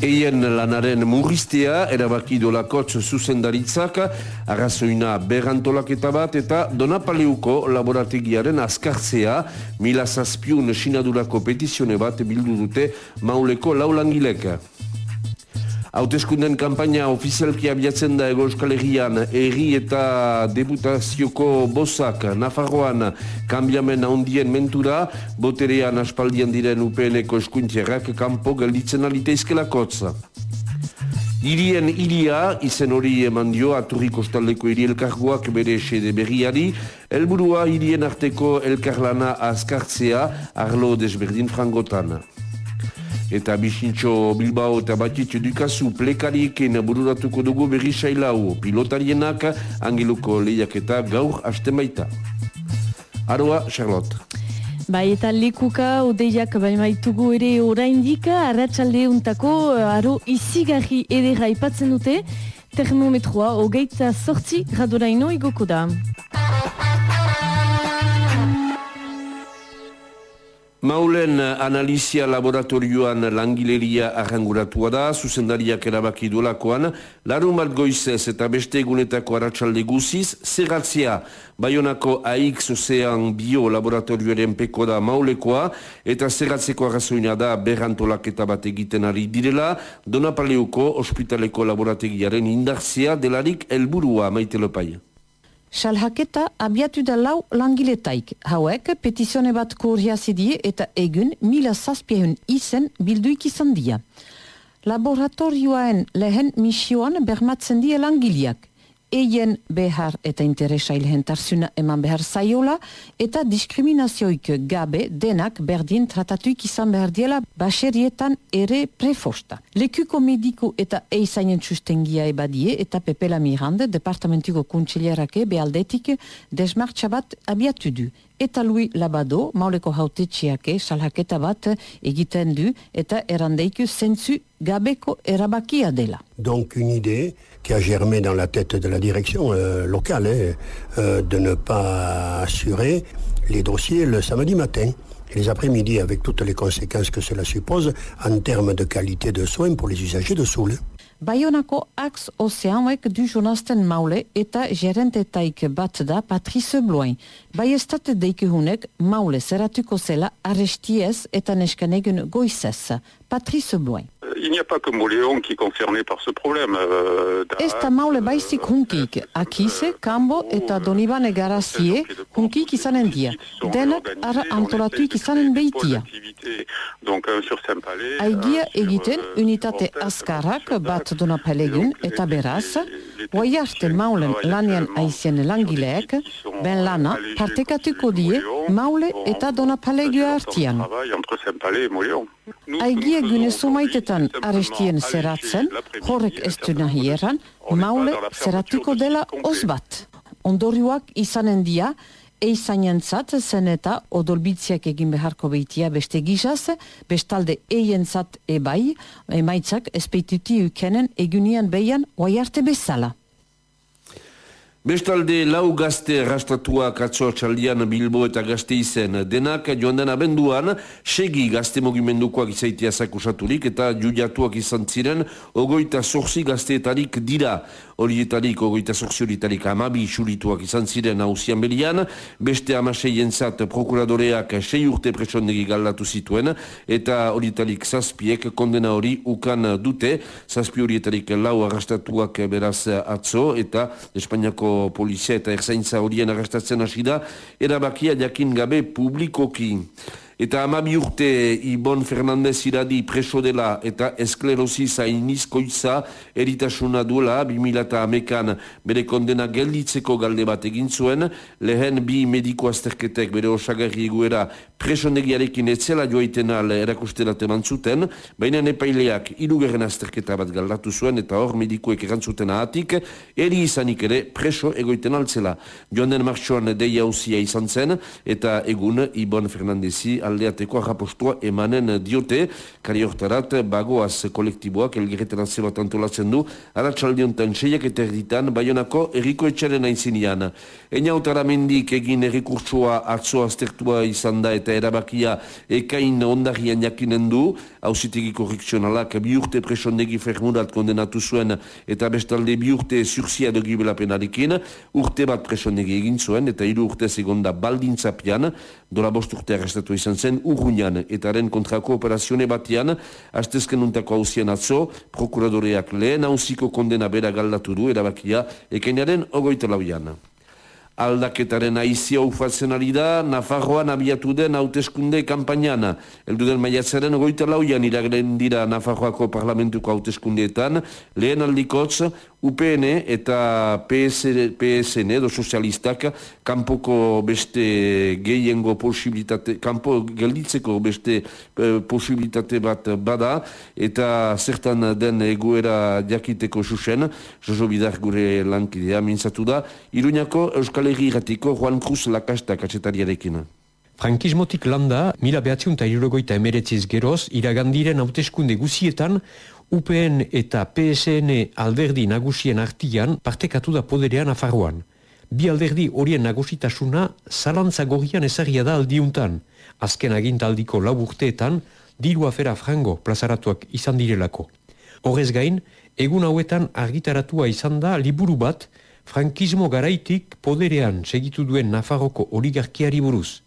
Eien lanaren murriztea, erabaki dolakotz zuzendaritzak, arrazoina berrantolaketa bat eta Donapaleuko laborategiaren azkartzea, mila zazpiun sinadurako petizione bat bildu dute mauleko laulangilek. Hautezkunden kampaina ofizialki abiatzen da ego euskal herrian. Erri eta debutazioko bozak Nafarroan kambiamen handien mentura boterean aspaldian diren UPN-eko eskuintierrak kanpo gelditzen alite izkelakotza. Irien iria, izen hori eman dio, aturri kostaldeko iri elkargoak bere esede berriari, helburua irien arteko elkarlana azkartzea arlo desberdin frangotan eta bisintxo Bilbao eta Batitxe dukazu plekariekin bururatuko dugu berri sailau pilotarienak angeluko lehiak eta gaur haste baita. Aroa, Charlotte. Bai, eta likuka odeiak bai maitugu ere oraindika arratsalde untako aro izigarri edera ipatzen dute termometroa hogeita sortzi gradoraino igoko da. Maulen analizia laboratorioan langileria arranguratua da, zuzendariak erabaki duelakoan, larun bat goizez eta beste egunetako aratsalde guziz, zerratzea Bayonako AX Ozean Bio Laboratorioaren peko da maulekoa, eta zerratzeko arrazoina da berrantolaketa bat egiten ari direla, Donapaleuko ospitaleko laborategiaren indarzia delarik helburua maite lopaia. Salhaketa abiatu da lau langiletaik. Hauek petizione bat kurriazidie eta egun mila zazpiehun izen bilduik izan dia. Laboratorioaen lehen misioan bermatzen die langileak eien behar eta interesa ilhentarzuna eman behar zaiola eta diskriminazioik gabe denak berdin tratatuik izan behar diela baserietan ere prefosta. Lekuko mediku eta eizainen sustengia ebadie eta Pepela Mirande, departamentuko kuntxilerake bealdetik desmartxa bat abiatu du. Eta lui labado, mauleko hautetxiake, salhaketa bat egiten du eta erandeiku zentzu gabeko erabakia dela. Donc une idée qui a germé dans la tête de la direction euh, locale hein, euh, de ne pas assurer les dossiers le samedi matin et les après-midi avec toutes les conséquences que cela suppose en termes de qualité de soins pour les usagers de Soule. Du maule Patrice Bloin. Patrice Bloin. il n'y a pas que Moléon qui est concerné par ce problème. Euh, Ez da maule baizik hunkik, akize, kambo eta donibane garazie hunkik izanen dia. Denak ara antolatuik izanen behitia. Aigia egiten unitate azkarrak bat donapelegun eta beraz, Oiarte maulen lanian aizien langileek, ben lana partekatuko die maule eta donapalegu artian. Aigia gune sumaitetan arestien zeratzen, horrek ez du nahieran, maule zeratuko dela osbat. Ondorioak izanen dia, eizainen zat zen eta odolbitziak egin beharko behitia beste gizaz, bestalde eien zat ebai, emaitzak espeituti ukenen egunian behian oiarte bezala. Bestalde lau gazte rastatuak atzo txaldian Bilbo eta gazte izen denak joan den abenduan segi gazte mogimendukoak izaitia zakusaturik eta judiatuak izan ziren ogoita zorzi gazteetarik dira horietarik ogoita zorzi horietarik amabi xurituak izan ziren hausian berian beste amaseien zat prokuradoreak sei urte presondegi galdatu zituen. Eta horietarik zazpiek kondena hori ukan dute. Zazpi horietarik lau arrastatuak beraz atzo. Eta Espainiako polizia eta erzaintza horien arrastatzen hasi da, erabakia jakin gabe publikoki. Eta amabi urte Ibon Fernandez iradi preso dela eta esklerosi zainizkoitza eritasuna duela 2000 amekan bere kondena gelditzeko galde bat egin zuen, lehen bi mediko azterketek bere osagarri eguera presondegiarekin etzela joaiten al erakusterat eman zuten, baina nepaileak irugerren azterketa bat galdatu zuen eta hor medikoek erantzuten ahatik, eri izanik ere preso egoiten altzela. Joan den martxoan deia hausia izan zen eta egun Ibon Fernandezi aldeateko arrapostua emanen diote, kari hortarat, bagoaz kolektiboak elgerretan bat antolatzen du, aratsaldiontan seiak eta erditan, baionako erriko etxaren aizinean. Eina mendik egin errikurtsua atzo aztertua izan da eta eta erabakia ekain ondarian jakinen du, hausitegi korrekzionalak bi urte presondegi fermurat kondenatu zuen eta bestalde bi urte surzia dogibela penarekin, urte bat presondegi egin zuen eta hiru urte segonda baldintzapian, dola bost urte arrestatu izan zen, urruñan eta haren kontrako operazione batean, hastezken untako hausien atzo, prokuradoreak lehen hausiko kondena bera galdatu du erabakia ekainaren ogoita lauian aldaketaren aizia ufatzen ari da, Nafarroan abiatu den hauteskunde kampainana. Eldu den maiatzaren goita lauian iragren dira Nafarroako parlamentuko hauteskundeetan, lehen aldikotz, UPN eta PS, PSN edo sozialistak kanpoko beste gehiengo posibilitate, kanpo gelditzeko beste e, posibilitate bat bada eta zertan den egoera jakiteko susen, Jojo Bidar gure lankidea mintzatu da, Iruñako Euskal Herri Juan Cruz Lakasta katsetariarekin. Frankismotik landa, mila behatziun eta irurogoita emeretziz geroz, iragandiren hauteskunde guzietan, UPN eta PSN alderdi nagusien artian partekatu da poderean afarroan. Bi alderdi horien nagusitasuna zalantza gorrian ezagia da aldiuntan. Azken agintaldiko lau urteetan, diru afera frango plazaratuak izan direlako. Horrez gain, egun hauetan argitaratua izan da liburu bat frankismo garaitik poderean segitu duen Nafarroko oligarkiari buruz.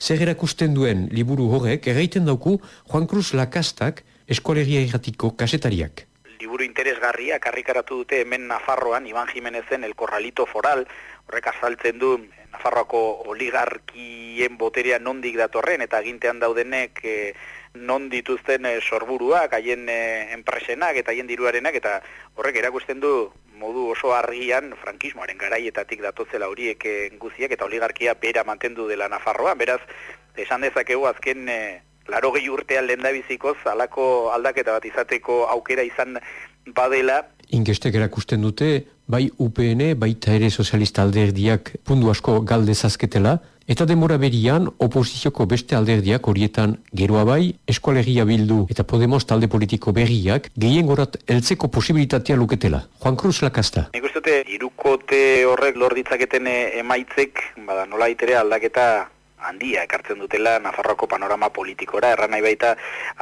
Zer erakusten duen liburu horrek erraiten dauku Juan Cruz Lakastak eskolegia irratiko kasetariak. Liburu interesgarria karrikaratu dute hemen Nafarroan, Iban Jimenezen El Corralito Foral, horrek azaltzen du Nafarroako oligarkien boterea nondik datorren, eta gintean daudenek e, non dituzten e, sorburuak, haien e, enpresenak eta haien diruarenak, eta horrek erakusten du modu oso argian frankismoaren garaietatik datozela horiek guziak eta oligarkia bera mantendu dela Nafarroan, beraz, esan dezakegu azken laro gehi urtean lehen da bizikoz, alako aldaketa bat izateko aukera izan badela. Inkestek erakusten dute, bai UPN, baita ere sozialista alderdiak pundu asko galdezazketela, eta demora berian oposizioko beste alderdiak horietan geroa bai, eskualegia bildu eta Podemos talde politiko berriak gehien gorat eltzeko posibilitatea luketela. Juan Cruz Lakasta. Nik uste irukote horrek lorditzaketen emaitzek, bada nola itere aldaketa handia ekartzen dutela Nafarroako panorama politikora, erran nahi baita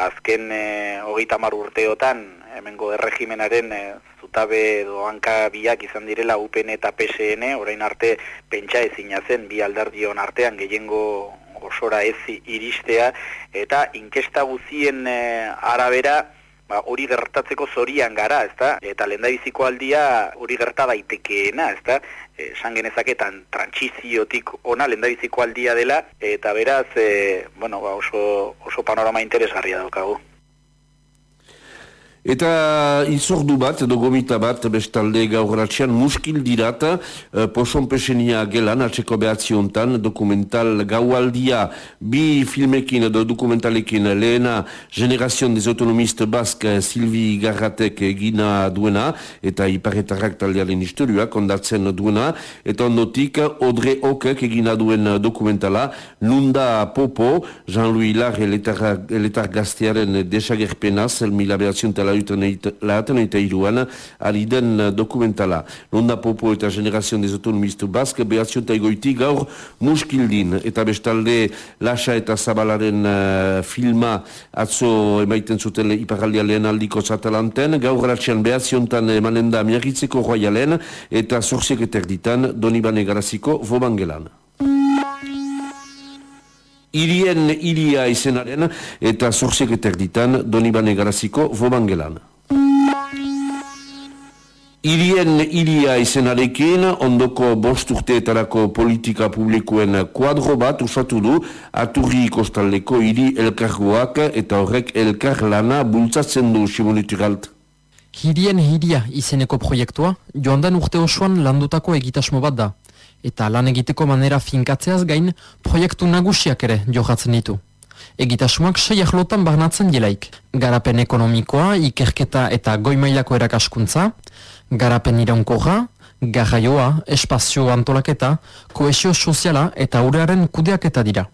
azken e, hogeita mar urteotan hemengo erregimenaren e, zutabe doanka biak izan direla UPN eta PSN, orain arte pentsa ezina zen bi aldardion artean gehiengo osora ez iristea, eta inkesta guzien e, arabera ba, hori gertatzeko zorian gara, ezta? Eta lendabiziko aldia hori gerta daitekeena, ezta? Esan genezaketan trantsiziotik ona lendabiziko aldia dela eta beraz, e, bueno, ba, oso, oso panorama interesgarria daukagu. Eta izordu bat, edo gomita bat, bestalde gaur muskil dirata, uh, poson pesenia gelan, atxeko behatziontan, dokumental gaualdia, bi filmekin edo dokumentalekin lehena Generazion des Autonomiste Bask Silvi Garratek egina duena, eta iparetarrak taldearen historioak ondatzen duena, eta ondotik Odre Okek egina duen dokumentala, Nunda Popo, Jean-Louis Lar, eletar gaztearen desagerpenaz, el mila behatziontala lahaten eta iruan, ari den dokumentala. Nonda popo eta generazion des autonomistu bask, behatzion eta egoiti gaur muskildin, eta bestalde lasa eta zabalaren uh, filma atzo emaiten zuten iparaldia lehen aldiko zatalanten, gaur ratxean behatziontan emanen da miagitzeko royalen, eta zorziek eterditan Donibane Garaziko vobangelan. Irien iria izenaren eta zorziek eterditan Donibane Garaziko vobangelan. Irien iria izenarekin, ondoko bost urteetarako politika publikoen kuadro bat usatu du aturri ikostaldeko iri elkargoak eta horrek elkar lana bultzatzen du simonituralt. Hirien hiria izeneko proiektua, joan den urte osoan landutako egitasmo bat da, eta lan egiteko manera finkatzeaz gain proiektu nagusiak ere johatzen ditu. Egitasmoak sei ahlotan barnatzen dielaik. Garapen ekonomikoa, ikerketa eta goimailako erakaskuntza, garapen iraunkorra, garraioa, espazio antolaketa, koesio soziala eta urearen kudeaketa dira.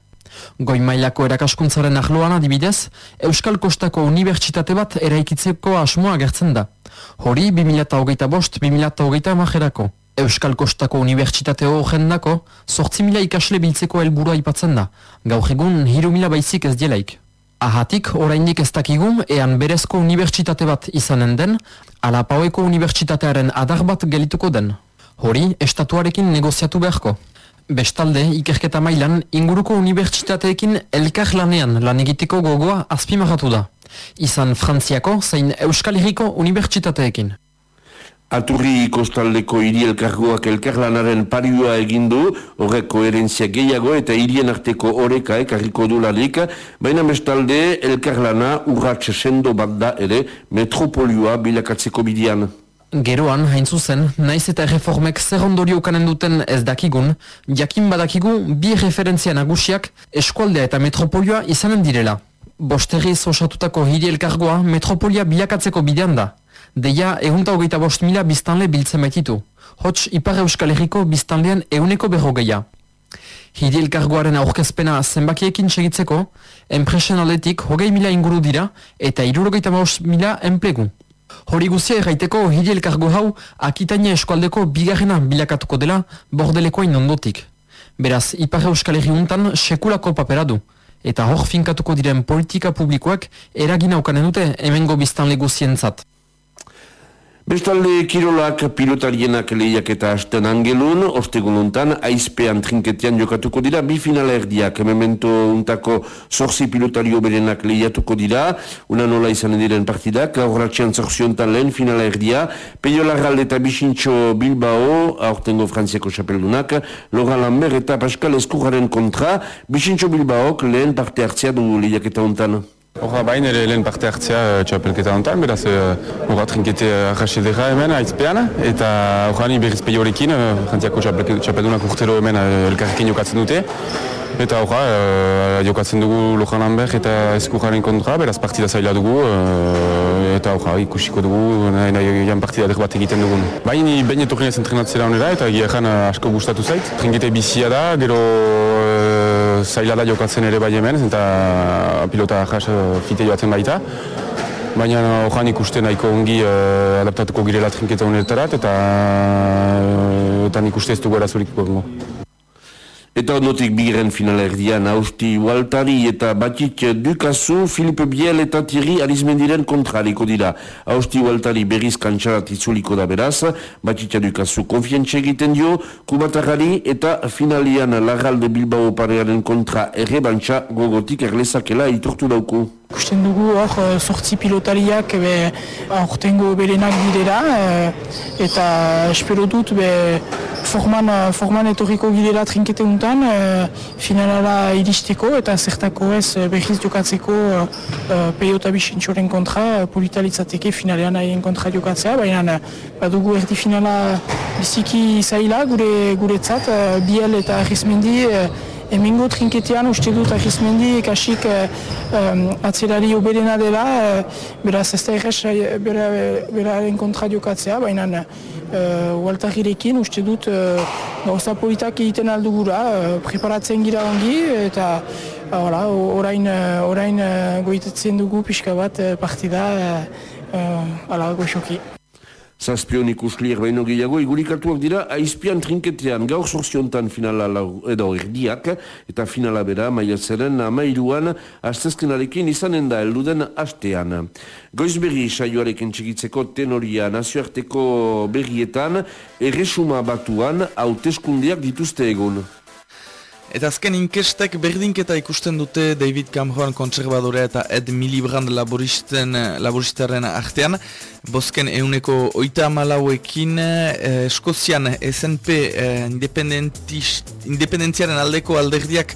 Goi mailako erakaskuntzaren ahloan adibidez, Euskal Kostako Unibertsitate bat eraikitzeko asmoa gertzen da. Hori 2008 bost, 2008 majerako. Euskal Kostako Unibertsitate horren dako, sortzi mila ikasle biltzeko helburua aipatzen da, gaur egun hiru mila baizik ez dielaik. Ahatik, oraindik ez dakigun, ean berezko unibertsitate bat izanen den, ala paueko unibertsitatearen adar bat gelituko den. Hori, estatuarekin negoziatu beharko. Bestalde, ikerketa mailan, inguruko unibertsitateekin elkar lanean lan egiteko gogoa azpimarratu da. Izan Frantziako zein Euskal Herriko unibertsitateekin. Aturri kostaldeko hiri elkargoak elkarlanaren parioa egindu, horrek koherentzia gehiago eta hirien arteko oreka ekarriko dularik, baina bestalde elkarlana urratxe sendo bat da ere metropolioa bilakatzeko bidian. Geroan, hain zuzen, naiz eta reformek zer ondorio duten ez dakigun, jakin badakigu bi referentzia nagusiak eskualdea eta metropolioa izanen direla. Bosterriz osatutako hiri elkargoa metropolia bilakatzeko bidean da. Deia, egunta hogeita bost mila biztanle biltzen baititu. Hots, Ipar Euskal Herriko biztanlean euneko berrogeia. Hiri elkargoaren aurkezpena zenbakiekin segitzeko, enpresen aldetik hogei mila inguru dira eta irurogeita bost mila enplegu. Hori guzia erraiteko hiri elkargo hau akitaina eskualdeko bigarrena bilakatuko dela bordelekoa ondotik. Beraz, Ipar Euskal Herri untan sekulako papera du. Eta hor finkatuko diren politika publikoak eragina ukanen dute hemengo biztanle guzientzat. Bestalde kirolak pilotarienak lehiak eta hasten angelun, ostegun untan, aizpean trinketean jokatuko dira, bi finala erdiak, memento untako zorzi pilotario berenak lehiatuko dira, una nola izanen diren partidak, horratxean zorziontan lehen finala erdia, Peio Larralde eta Bixintxo Bilbao, aurtengo frantziako xapeldunak, Lora Lambert eta Pascal Eskurraren kontra, Bixintxo Bilbaok lehen parte hartzea du lehiak eta untan. Horra bain ere lehen parte hartzea uh, txapelketa honetan, beraz horra trinkete arras edera hemen aizpean, eta horra ni berriz peiorekin, uh, frantziako txapeldunak urtero hemen elkarrekin jokatzen dute. Eta horra, jokatzen dugu Lojan Lambert eta Eskurraren kontra, beraz partida zaila dugu, eta horra ikusiko dugu, nahi nahi jan partida der bat egiten dugun. Bain, bain etorri ez entrenatzera honera, eta gira asko gustatu zait. Trinkete bizia da, gero zaila da jokatzen ere bai hemen, eta pilota jas fite joatzen baita. Baina hojan ikusten nahiko ongi uh, adaptatuko girela trinketa honetarat, eta, uh, eta nik uste ez dugu erazurik Eta ondotik biren finalerdian Austi Waltari eta Batik Dukazu, Filipe Biel eta Thierry Arizmendiren kontraliko dira. Austi Waltari berriz kantsarat itzuliko da beraz, Batik Dukazu konfientxe egiten dio, Kubatarari eta finalian Larralde Bilbao parearen kontra errebantxa gogotik erlezakela itortu dauku. Kusten dugu hor sortzi pilotariak aurtengo berenak direra eh, eta espero dut be, forman, forman etorriko gidera trinkete untan e, finalara iristeko eta zertako ez behiz jokatzeko e, peio eta bisintxoren kontra politalitzateke finalean haien kontra jokatzea baina badugu erdi finala biziki zaila gure guretzat biel eta arrizmendi Hemengo trinketean uste dut ahizmendi ekasik eh, atzerari oberena dela, eh, beraz ez da errez eh, beraren kontra jokatzea, baina eh, ualtagirekin uste dut eh, gauza politak egiten aldugura, eh, preparatzen gira ongi, eta uh, orain, orain goitetzen dugu pixka bat partida uh, goxoki. Zazpion ikusliak baino gehiago, igurikatuak dira, aizpian trinketean gaur sorziontan finala edo erdiak, eta finala bera, maiatzeren amairuan, astezkenarekin izanen da, elduden hastean. Goizberri saioarekin txigitzeko tenoria nazioarteko berrietan, erresuma batuan, hauteskundiak dituzte egun. Eta azken inkestek berdinketa ikusten dute David Cameron kontserbadorea eta Ed Miliband laboristen, laboristaren artean. Bosken euneko oita amalauekin eh, Eskozian SNP eh, independentziaren aldeko alderdiak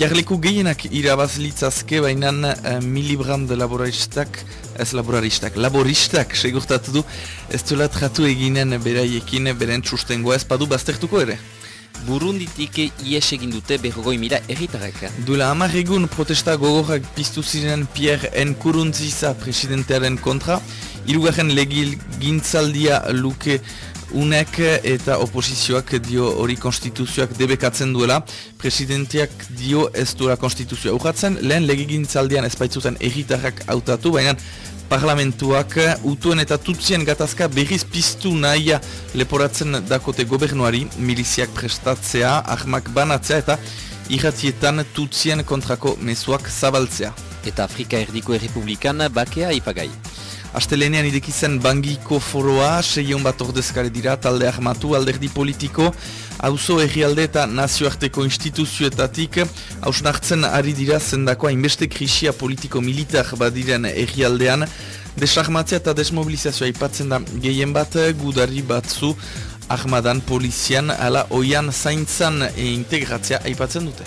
jarleku gehienak irabaz litzazke, baina eh, Miliband laboristak, ez laboristak, laboristak segurtatu du, ez duela tratu eginen beraiekin beren txustengoa ez padu baztertuko ere. Burunditik ies egin dute berrogoi mila erritarrak. Dula amarregun protesta gogorrak piztu ziren Pierre Nkuruntziza presidentearen kontra. Irugarren legil gintzaldia luke unek eta oposizioak dio hori konstituzioak debekatzen duela, presidentiak dio ez duela konstituzioa. Urratzen, lehen legigintzaldian ezpaitzuten egitarrak hautatu, baina parlamentuak utuen eta tutzien gatazka berriz piztu nahia leporatzen dakote gobernuari, miliziak prestatzea, ahmak banatzea eta irratietan tutzien kontrako mezuak zabaltzea. Eta Afrika Erdiko Errepublikan bakea ipagai. Astelenean idekizen bangiko foroa, seion bat ordezkare dira, talde ahmatu, alderdi politiko, auzo herrialde eta nazioarteko instituzioetatik, hausnartzen ari dira zendakoa inbeste krisia politiko-militar badiren herrialdean, desahmatzea eta desmobilizazioa ipatzen da. Gehien bat gudari batzu ahmadan polizian ala oian zaintzan e integratzea aipatzen dute.